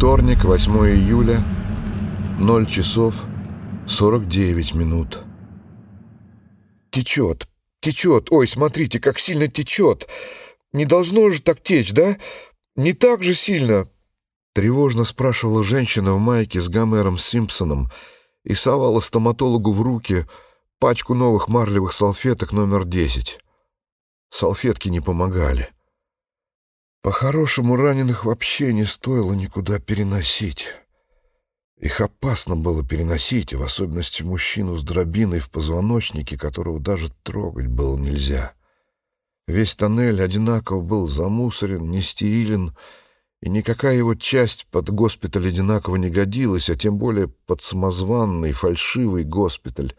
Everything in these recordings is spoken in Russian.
Вторник, 8 июля, 0 часов 49 минут. Течет, течет. Ой, смотрите, как сильно течет. Не должно же так течь, да? Не так же сильно. Тревожно спрашивала женщина в майке с Гомером Симпсоном и совала стоматологу в руки пачку новых марлевых салфеток номер 10. Салфетки не помогали. По-хорошему, раненых вообще не стоило никуда переносить. Их опасно было переносить, в особенности мужчину с дробиной в позвоночнике, которого даже трогать было нельзя. Весь тоннель одинаково был замусорен, нестерилен, и никакая его часть под госпиталь одинаково не годилась, а тем более под самозванный, фальшивый госпиталь,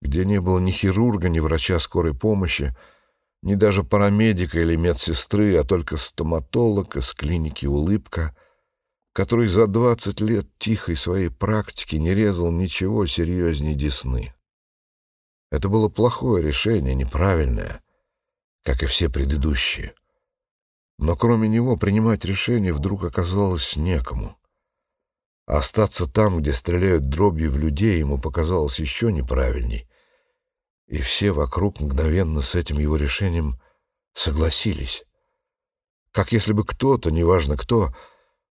где не было ни хирурга, ни врача скорой помощи, ни даже парамедика или медсестры, а только стоматолог из клиники «Улыбка», который за двадцать лет тихой своей практики не резал ничего серьезнее десны. Это было плохое решение, неправильное, как и все предыдущие. Но кроме него принимать решение вдруг оказалось некому. А остаться там, где стреляют дробью в людей, ему показалось еще неправильней и все вокруг мгновенно с этим его решением согласились. Как если бы кто-то, неважно кто,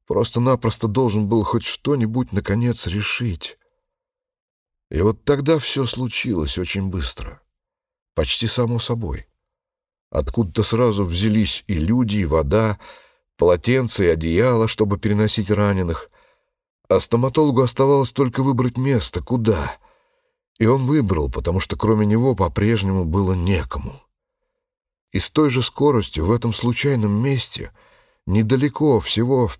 просто-напросто должен был хоть что-нибудь, наконец, решить. И вот тогда все случилось очень быстро, почти само собой. Откуда-то сразу взялись и люди, и вода, полотенца и одеяло, чтобы переносить раненых, а стоматологу оставалось только выбрать место, куда — и он выбрал, потому что кроме него по-прежнему было некому. И с той же скоростью в этом случайном месте, недалеко, всего в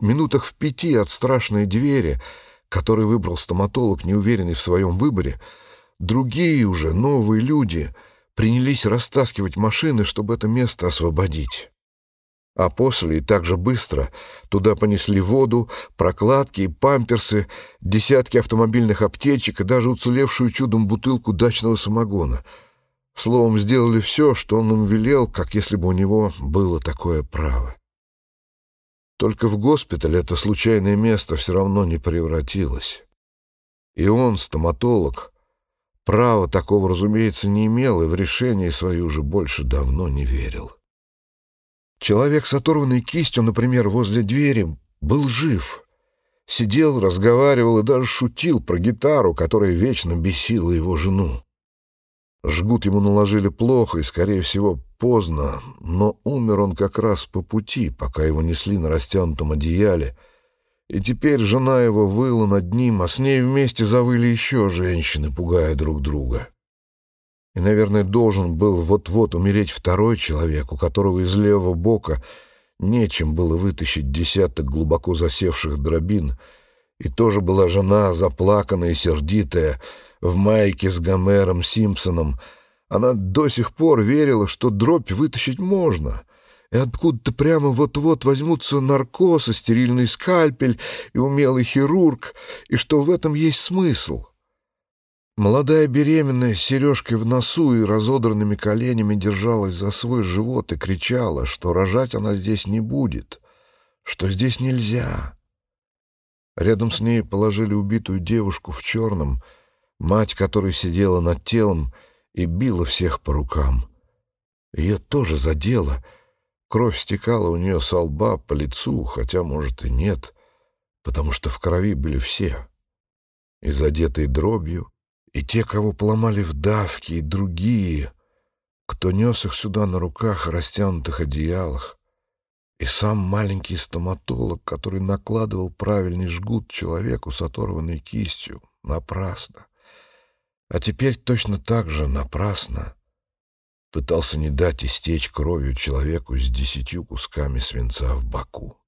минутах в пяти от страшной двери, который выбрал стоматолог, неуверенный в своем выборе, другие уже, новые люди, принялись растаскивать машины, чтобы это место освободить. А после, и так же быстро, туда понесли воду, прокладки и памперсы, десятки автомобильных аптечек и даже уцелевшую чудом бутылку дачного самогона. Словом, сделали все, что он им велел, как если бы у него было такое право. Только в госпиталь это случайное место все равно не превратилось. И он, стоматолог, права такого, разумеется, не имел и в решение свое уже больше давно не верил. Человек с оторванной кистью, например, возле двери, был жив. Сидел, разговаривал и даже шутил про гитару, которая вечно бесила его жену. Жгут ему наложили плохо и, скорее всего, поздно, но умер он как раз по пути, пока его несли на растянутом одеяле, и теперь жена его выла над ним, а с ней вместе завыли еще женщины, пугая друг друга. И, наверное, должен был вот-вот умереть второй человек, у которого из левого бока нечем было вытащить десяток глубоко засевших дробин, и тоже была жена, заплаканная и сердитая, в майке с Гомером Симпсоном. Она до сих пор верила, что дробь вытащить можно, и откуда-то прямо вот-вот возьмутся наркоз и стерильный скальпель и умелый хирург, и что в этом есть смысл — Молодая беременная с сережкой в носу и разодранными коленями держалась за свой живот и кричала, что рожать она здесь не будет, что здесь нельзя. Рядом с ней положили убитую девушку в черном, мать которой сидела над телом и била всех по рукам. Ее тоже задело. Кровь стекала у нее со лба по лицу, хотя, может, и нет, потому что в крови были все. И задетые дробью, и те, кого поломали в давке, и другие, кто нес их сюда на руках, растянутых одеялах, и сам маленький стоматолог, который накладывал правильный жгут человеку с оторванной кистью, напрасно. А теперь точно так же напрасно пытался не дать истечь кровью человеку с десятью кусками свинца в боку.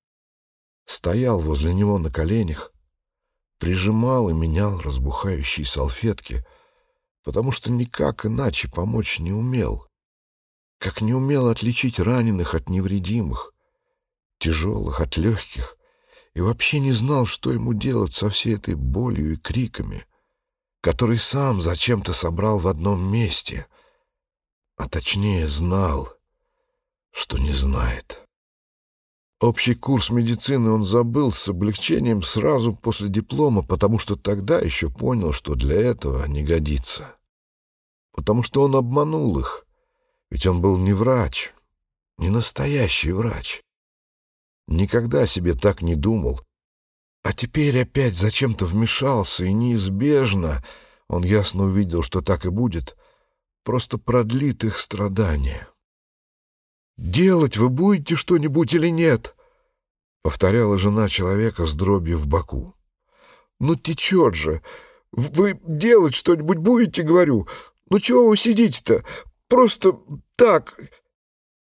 Стоял возле него на коленях, прижимал и менял разбухающие салфетки, потому что никак иначе помочь не умел. Как не умел отличить раненых от невредимых, тяжелых от легких, и вообще не знал, что ему делать со всей этой болью и криками, который сам зачем-то собрал в одном месте, а точнее знал, что не знает. Общий курс медицины он забыл с облегчением сразу после диплома, потому что тогда еще понял, что для этого не годится. Потому что он обманул их, ведь он был не врач, не настоящий врач. Никогда себе так не думал. А теперь опять зачем-то вмешался, и неизбежно, он ясно увидел, что так и будет, просто продлит их страдания. «Делать вы будете что-нибудь или нет?» — повторяла жена человека с дробью в боку. «Ну течет же! Вы делать что-нибудь будете, говорю? Ну чего вы сидите-то? Просто так...»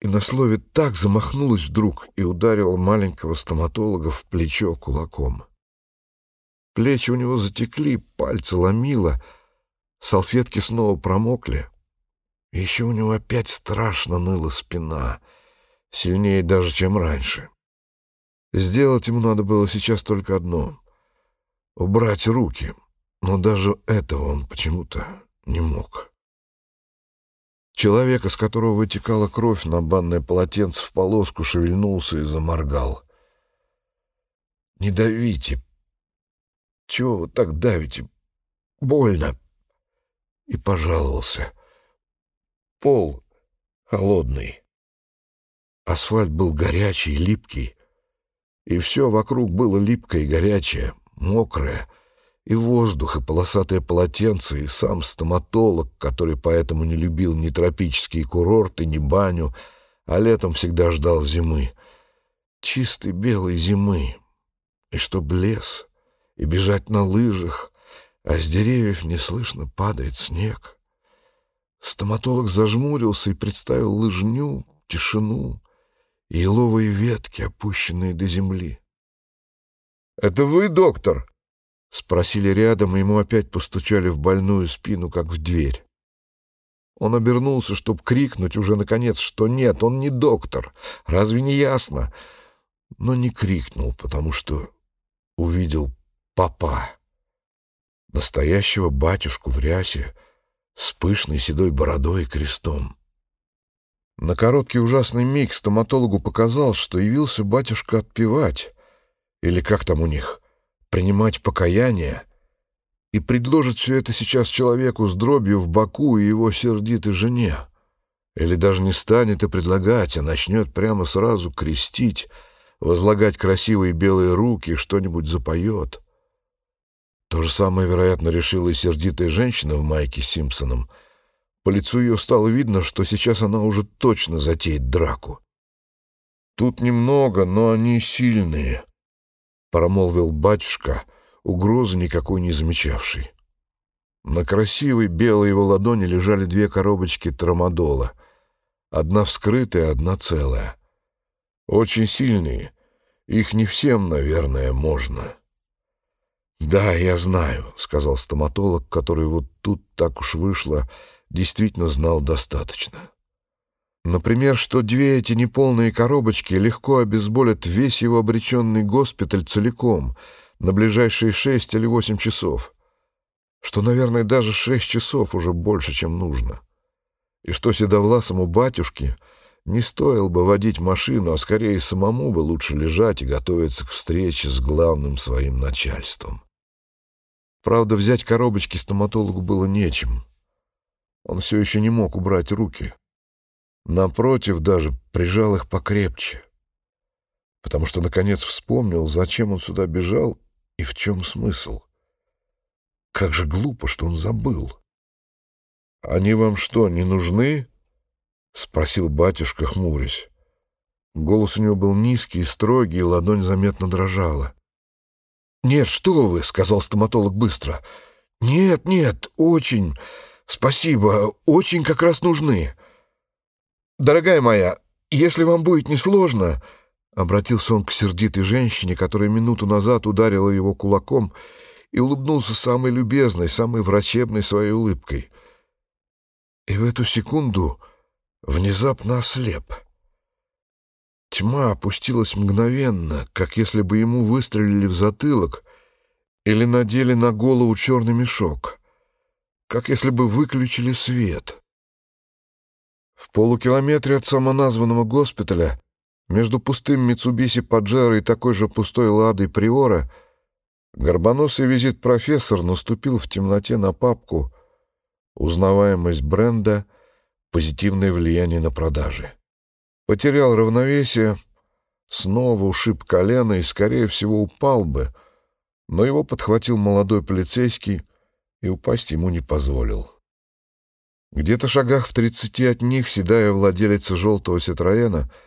И на слове «так» замахнулась вдруг и ударила маленького стоматолога в плечо кулаком. Плечи у него затекли, пальцы ломило, салфетки снова промокли. Еще у него опять страшно ныла спина, сильнее даже, чем раньше. Сделать ему надо было сейчас только одно — убрать руки, но даже этого он почему-то не мог. Человек, из которого вытекала кровь на банное полотенце в полоску, шевельнулся и заморгал. «Не давите! Чего вы так давите? Больно!» И пожаловался — Пол холодный. Асфальт был горячий, липкий. И все вокруг было липкое и горячее, мокрое. И воздух, и полосатое полотенце, и сам стоматолог, который поэтому не любил ни тропические курорты, ни баню, а летом всегда ждал зимы. Чистой белой зимы. И чтоб лес, и бежать на лыжах, а с деревьев не слышно падает снег. Стоматолог зажмурился и представил лыжню, тишину и еловые ветки, опущенные до земли. «Это вы, доктор?» — спросили рядом, и ему опять постучали в больную спину, как в дверь. Он обернулся, чтобы крикнуть уже, наконец, что нет, он не доктор. Разве не ясно? Но не крикнул, потому что увидел папа, настоящего батюшку в рясе, с пышной седой бородой и крестом. На короткий ужасный миг стоматологу показалось, что явился батюшка отпевать, или как там у них, принимать покаяние, и предложит все это сейчас человеку с дробью в боку и его сердитой жене. Или даже не станет и предлагать, а начнет прямо сразу крестить, возлагать красивые белые руки, что-нибудь запоет. То же самое, вероятно, решила и сердитая женщина в майке с Симпсоном. По лицу ее стало видно, что сейчас она уже точно затеет драку. «Тут немного, но они сильные», — промолвил батюшка, угрозы никакой не замечавший. На красивой белой его ладони лежали две коробочки трамадола. Одна вскрытая, одна целая. Очень сильные. Их не всем, наверное, можно. «Да, я знаю», — сказал стоматолог, который вот тут так уж вышло, действительно знал достаточно. Например, что две эти неполные коробочки легко обезболят весь его обреченный госпиталь целиком на ближайшие шесть или восемь часов. Что, наверное, даже шесть часов уже больше, чем нужно. И что седовласому батюшке не стоило бы водить машину, а скорее самому бы лучше лежать и готовиться к встрече с главным своим начальством. Правда, взять коробочки стоматологу было нечем. Он все еще не мог убрать руки. Напротив, даже прижал их покрепче. Потому что, наконец, вспомнил, зачем он сюда бежал и в чем смысл. Как же глупо, что он забыл. «Они вам что, не нужны?» — спросил батюшка, хмурясь. Голос у него был низкий и строгий, и ладонь заметно дрожала. «Нет, что вы!» — сказал стоматолог быстро. «Нет, нет, очень. Спасибо, очень как раз нужны. Дорогая моя, если вам будет несложно...» Обратился он к сердитой женщине, которая минуту назад ударила его кулаком и улыбнулся самой любезной, самой врачебной своей улыбкой. И в эту секунду внезапно ослеп. Тьма опустилась мгновенно, как если бы ему выстрелили в затылок или надели на голову черный мешок, как если бы выключили свет. В полукилометре от самоназванного госпиталя Между пустым Митсубиси Паджеро и такой же пустой Ладой Приора горбоносый визит профессор наступил в темноте на папку «Узнаваемость бренда. Позитивное влияние на продажи». Потерял равновесие, снова ушиб колено и, скорее всего, упал бы, но его подхватил молодой полицейский и упасть ему не позволил. Где-то шагах в тридцати от них седая владелица желтого Ситроена —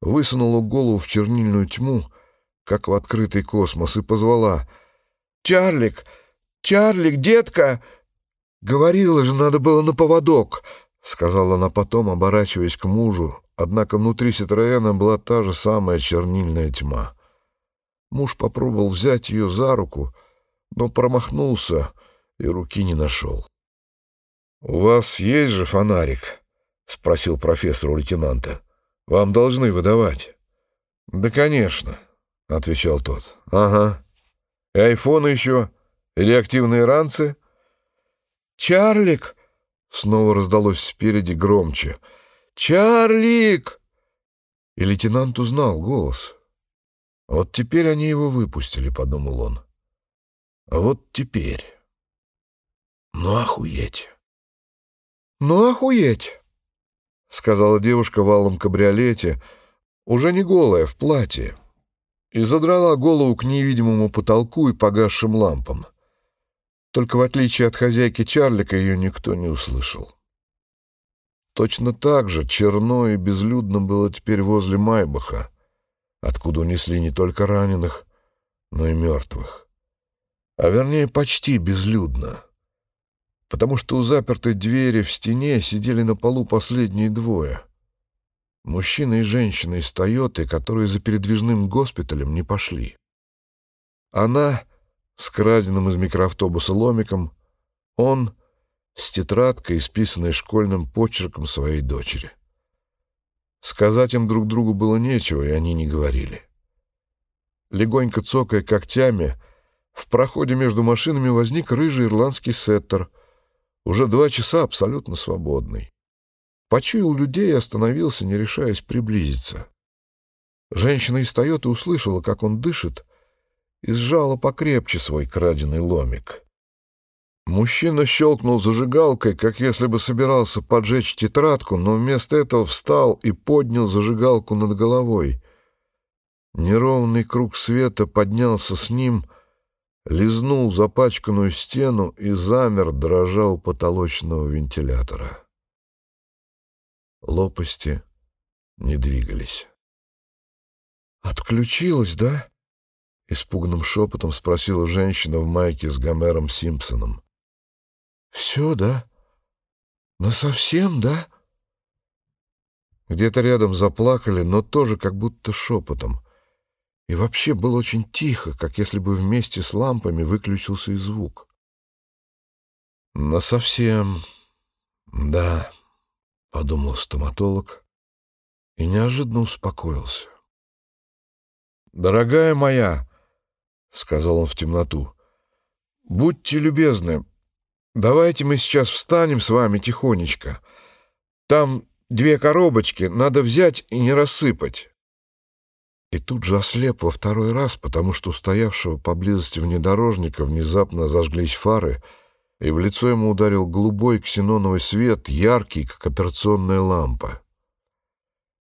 высунула голову в чернильную тьму, как в открытый космос, и позвала «Чарлик! Чарлик, детка!» «Говорила же, надо было на поводок», — сказала она потом, оборачиваясь к мужу, однако внутри Ситроена была та же самая чернильная тьма. Муж попробовал взять ее за руку, но промахнулся и руки не нашел. «У вас есть же фонарик?» — спросил профессор у лейтенанта. Вам должны выдавать». «Да, конечно», — отвечал тот. «Ага. И айфоны еще? Или активные ранцы?» «Чарлик!» — снова раздалось спереди громче. «Чарлик!» И лейтенант узнал голос. «Вот теперь они его выпустили», — подумал он. «А вот теперь...» «Ну, охуеть!» «Ну, охуеть!» — сказала девушка в алом кабриолете, уже не голая, в платье, и задрала голову к невидимому потолку и погасшим лампам. Только в отличие от хозяйки Чарлика ее никто не услышал. Точно так же черно и безлюдно было теперь возле Майбаха, откуда унесли не только раненых, но и мертвых. А вернее, почти безлюдно потому что у запертой двери в стене сидели на полу последние двое. Мужчина и женщина из «Тойоты», которые за передвижным госпиталем не пошли. Она с краденным из микроавтобуса ломиком, он с тетрадкой, исписанной школьным почерком своей дочери. Сказать им друг другу было нечего, и они не говорили. Легонько цокая когтями, в проходе между машинами возник рыжий ирландский сеттер — уже два часа абсолютно свободный. Почуял людей и остановился, не решаясь приблизиться. Женщина из Тойоты услышала, как он дышит, и сжала покрепче свой краденый ломик. Мужчина щелкнул зажигалкой, как если бы собирался поджечь тетрадку, но вместо этого встал и поднял зажигалку над головой. Неровный круг света поднялся с ним — лизнул запачканную стену и замер, дрожа у потолочного вентилятора. Лопасти не двигались. «Отключилась, да?» — испуганным шепотом спросила женщина в майке с Гомером Симпсоном. «Все, да? Насовсем, да?» Где-то рядом заплакали, но тоже как будто шепотом — и вообще было очень тихо, как если бы вместе с лампами выключился и звук. Но совсем... Да, — подумал стоматолог и неожиданно успокоился. «Дорогая моя», — сказал он в темноту, — «будьте любезны, давайте мы сейчас встанем с вами тихонечко. Там две коробочки, надо взять и не рассыпать». И тут же ослеп во второй раз, потому что у стоявшего поблизости внедорожника внезапно зажглись фары, и в лицо ему ударил голубой ксеноновый свет, яркий, как операционная лампа.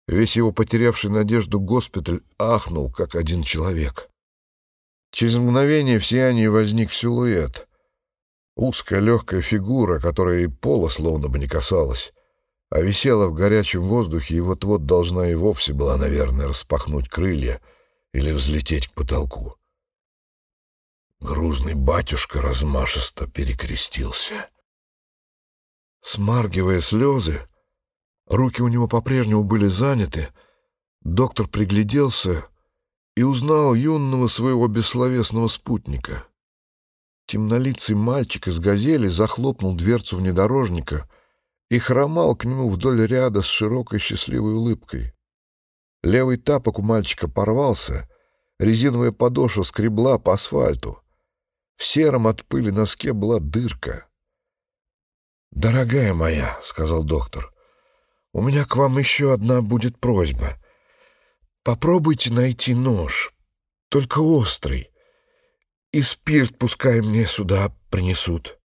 Весь его потерявший надежду госпиталь ахнул, как один человек. Через мгновение в сиянии возник силуэт. Узкая легкая фигура, которая и пола словно бы не касалась а висела в горячем воздухе и вот-вот должна и вовсе была, наверное, распахнуть крылья или взлететь к потолку. Грузный батюшка размашисто перекрестился. Смаргивая слезы, руки у него по-прежнему были заняты, доктор пригляделся и узнал юного своего бессловесного спутника. Темнолицый мальчик из «Газели» захлопнул дверцу внедорожника — и хромал к нему вдоль ряда с широкой счастливой улыбкой. Левый тапок у мальчика порвался, резиновая подошва скребла по асфальту. В сером от пыли носке была дырка. «Дорогая моя», — сказал доктор, — «у меня к вам еще одна будет просьба. Попробуйте найти нож, только острый, и спирт пускай мне сюда принесут».